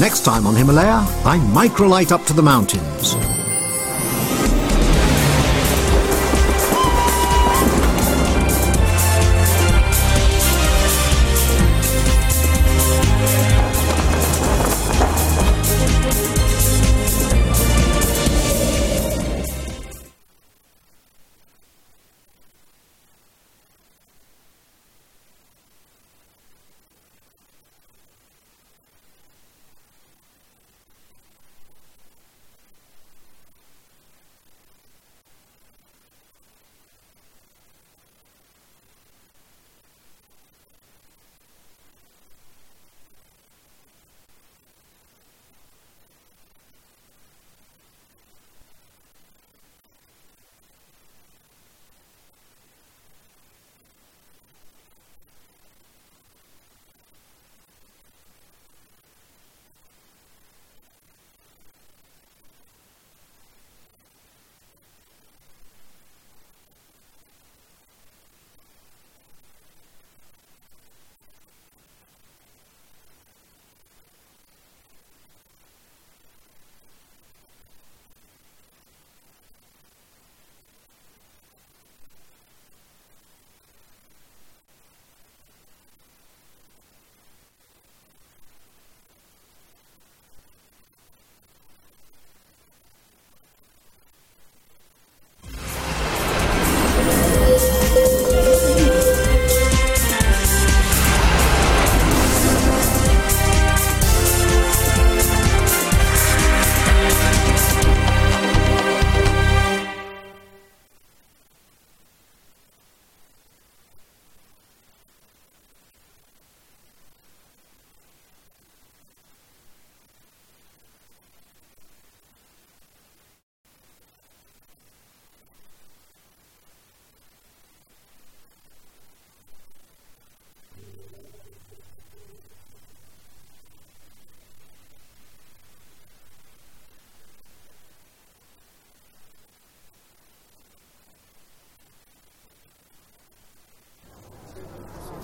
Next time on Himalaya, I microlight up to the mountains.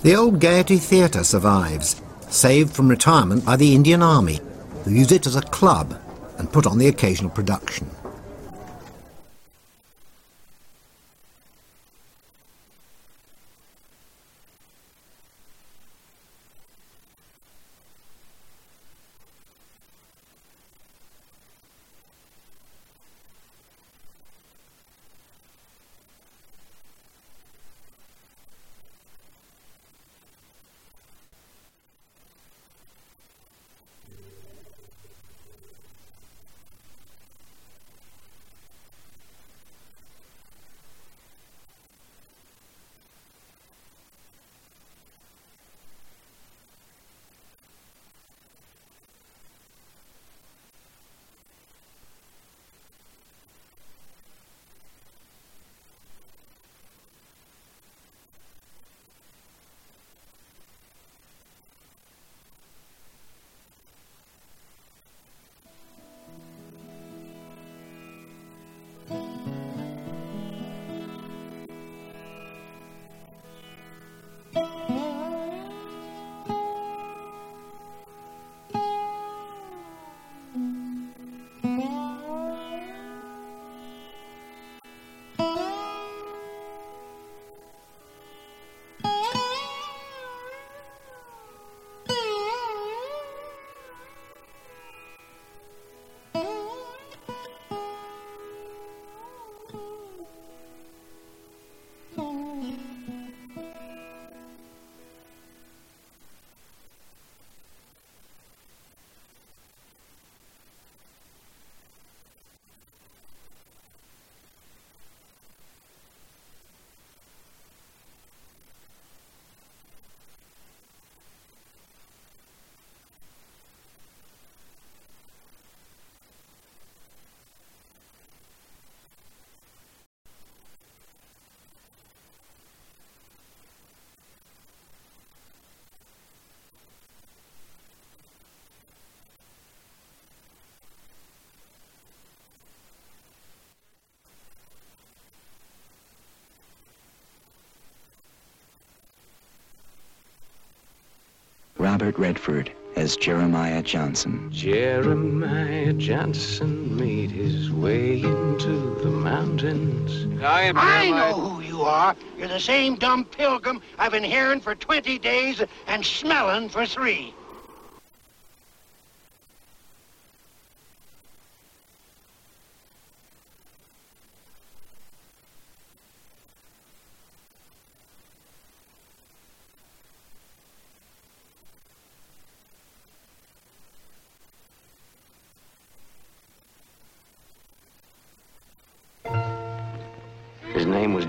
The old Gaiety Theatre survives, saved from retirement by the Indian Army, who use it as a club and put on the occasional production. Robert Redford as Jeremiah Johnson. Jeremiah Johnson made his way into the mountains. I am I know who you are. You're the same dumb pilgrim I've been hearing for 20 days and smelling for three.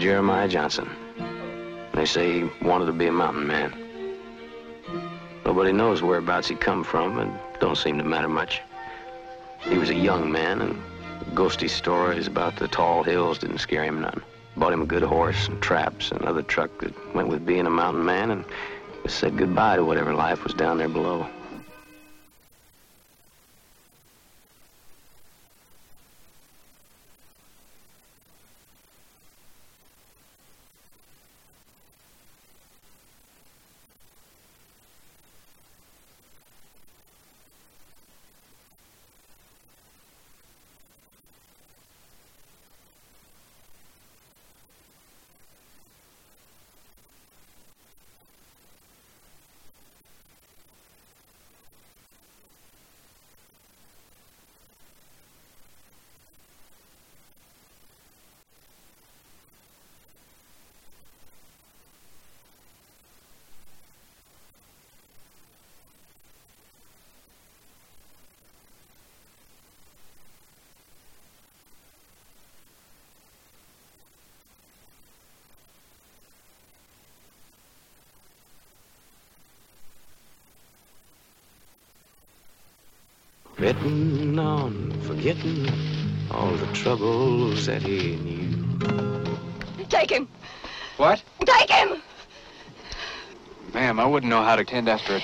Jeremiah Johnson. They say he wanted to be a mountain man. Nobody knows whereabouts he come from, and don't seem to matter much. He was a young man, and ghosty stories about the tall hills didn't scare him none. Bought him a good horse and traps and another truck that went with being a mountain man, and said goodbye to whatever life was down there below. Betting on forgetting all the troubles that he knew. Take him! What? Take him! Ma'am, I wouldn't know how to tend after it.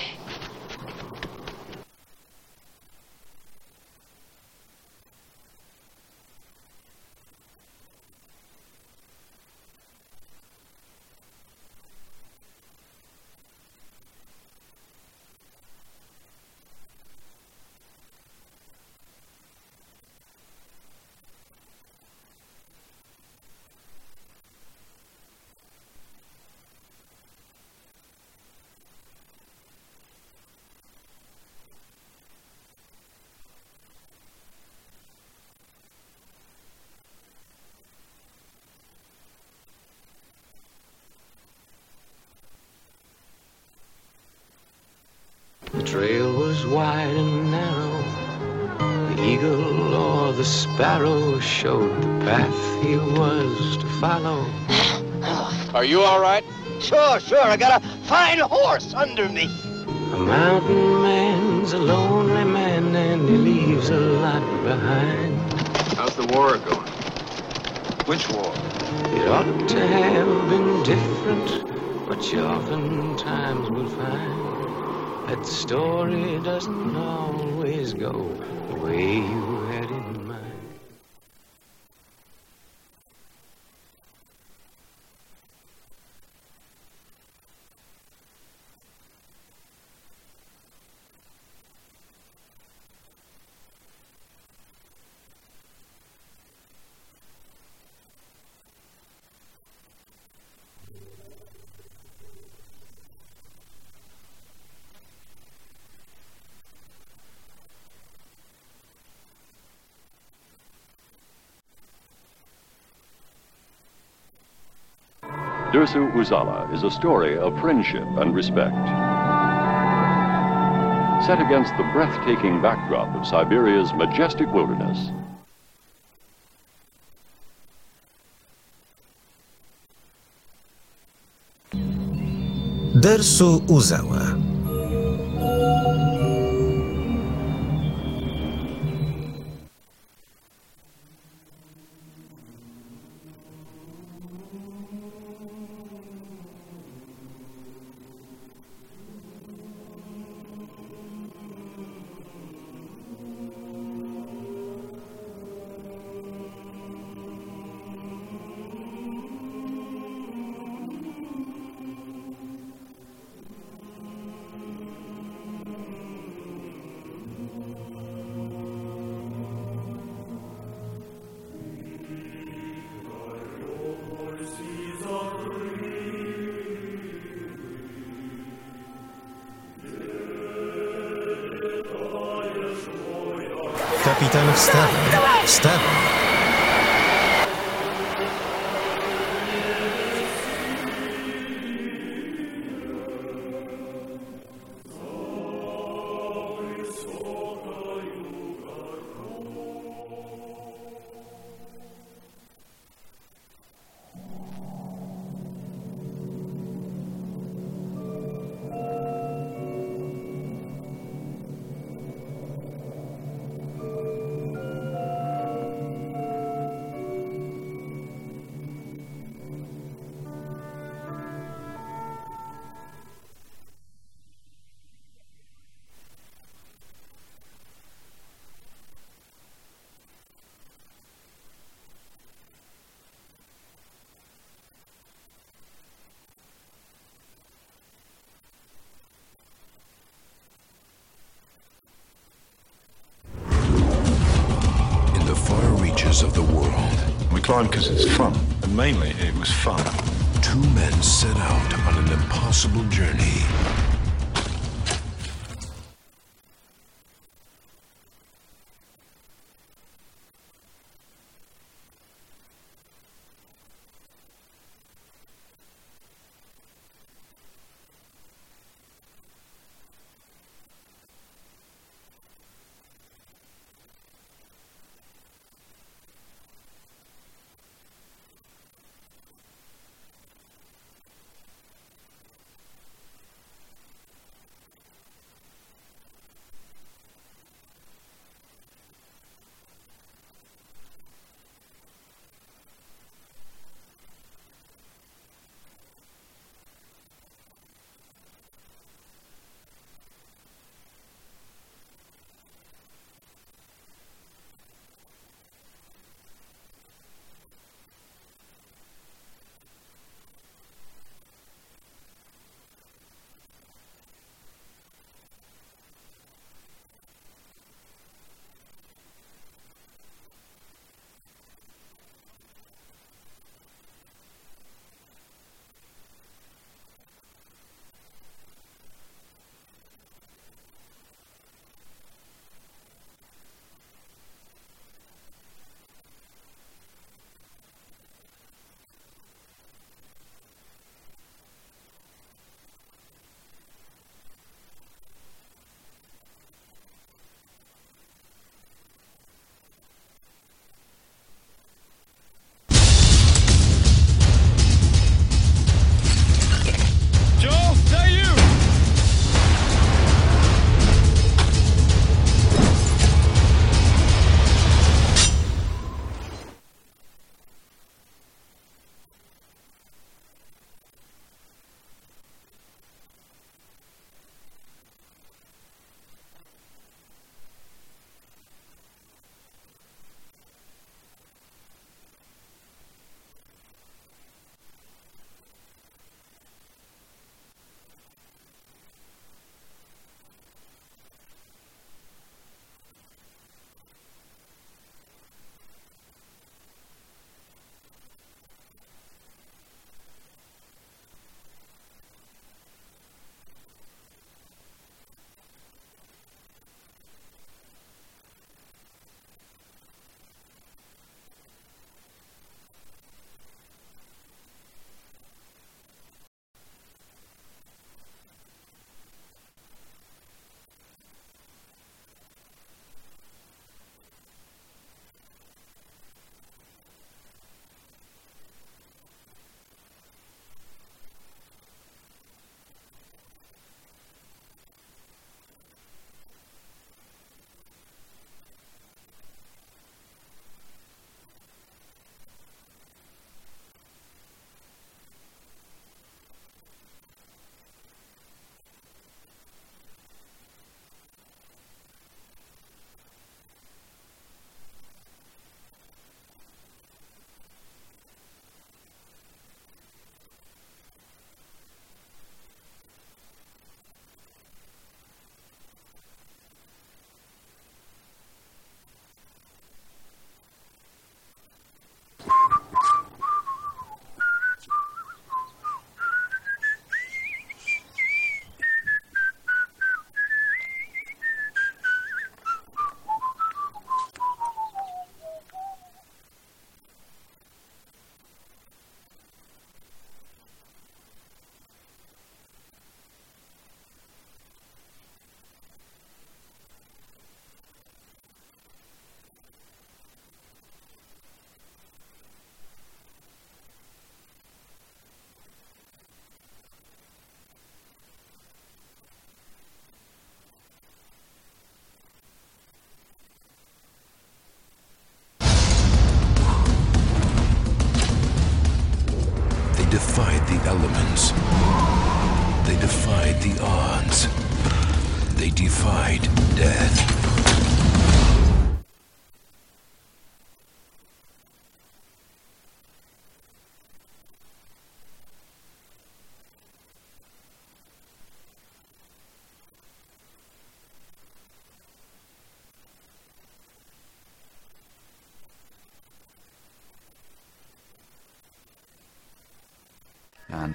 Was wide and narrow. The eagle or the sparrow showed the path he was to follow. Are you all right? Sure, sure. I got a fine horse under me. A mountain man's a lonely man and he leaves a lot behind. How's the war going? Which war? It ought to have been different, but you oftentimes will find that story doesn't always go the way you had in mind. Dersu Uzala is a story of friendship and respect. Set against the breathtaking backdrop of Siberia's majestic wilderness, Dersu Uzala. встань, встань, встань. Reaches of the world. We climb because it's fun, and mainly it was fun. Two men set out on an impossible journey.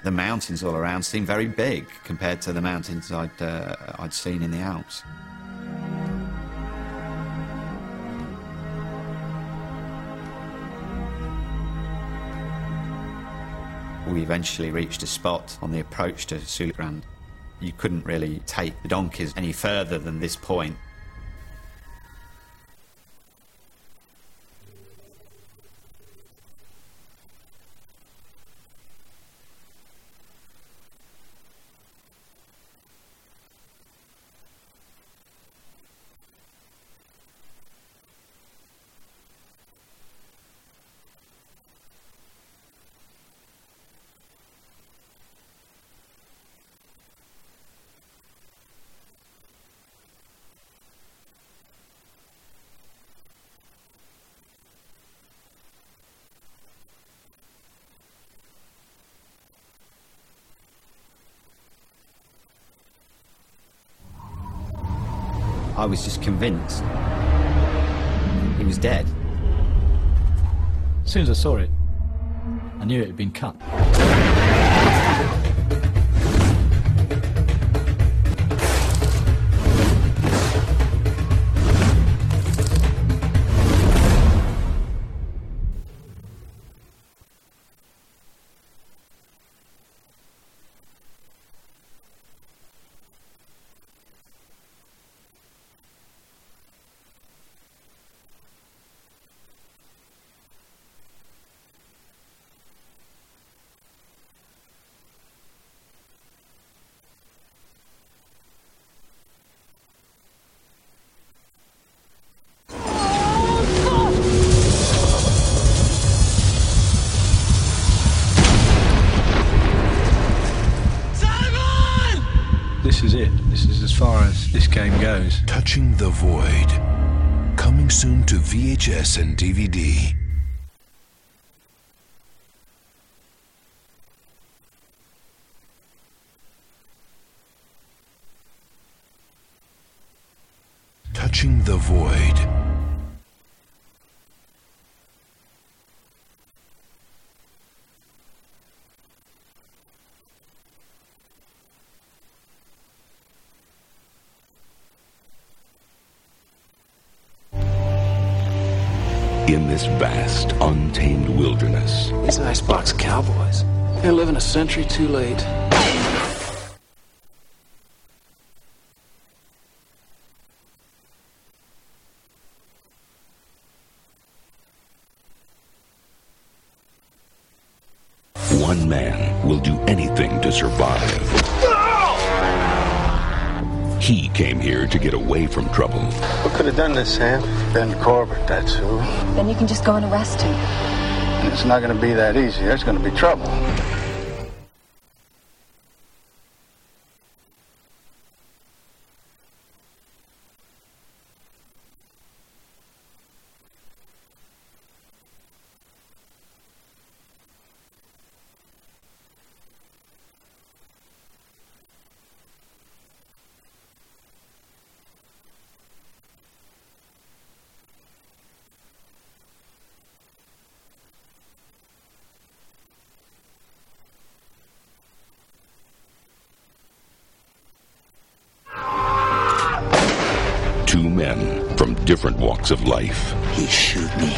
The mountains all around seemed very big compared to the mountains I'd, uh, I'd seen in the Alps. We eventually reached a spot on the approach to Siula Grande. You couldn't really take the donkeys any further than this point. I was just convinced he was dead. As soon as I saw it, I knew it had been cut. Game goes. Touching the Void. Coming soon to VHS and DVD. Touching the Void. This vast, untamed wilderness, These icebox cowboys. They're living a century too late. Trouble. Who could have done this, Sam? Ben Corbett, that's who. Then you can just go and arrest him. It's not going to be that easy. There's going to be trouble. Two men from different walks of life. He shoot me.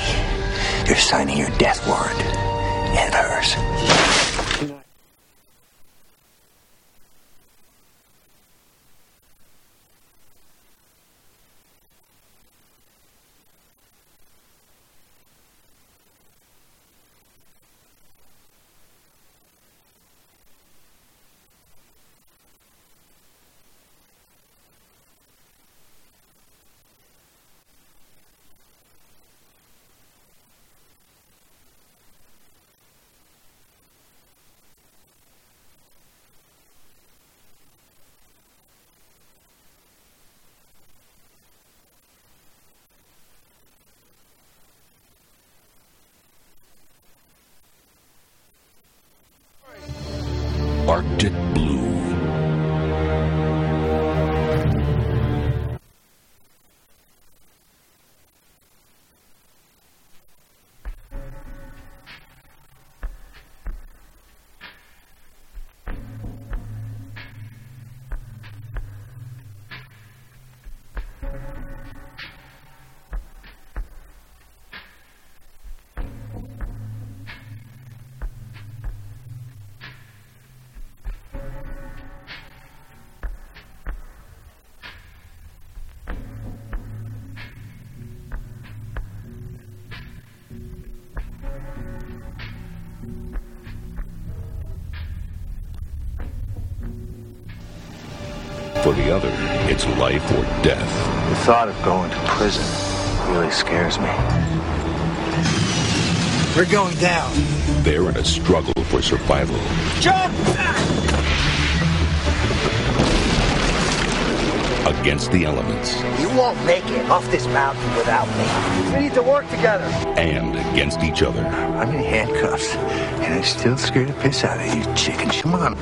You're signing your death warrant. And hers. 这 For the other, it's life or death. The thought of going to prison really scares me. We're going down. They're in a struggle for survival. Jump! Against the elements You won't make it off this mountain without me. We need to work together. and against each other. I'm in handcuffs, and I still scare the piss out of you chicken. Come on.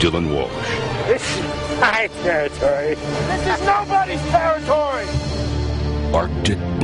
Dylan Walsh, This is my territory. This is nobody's territory. Arctic.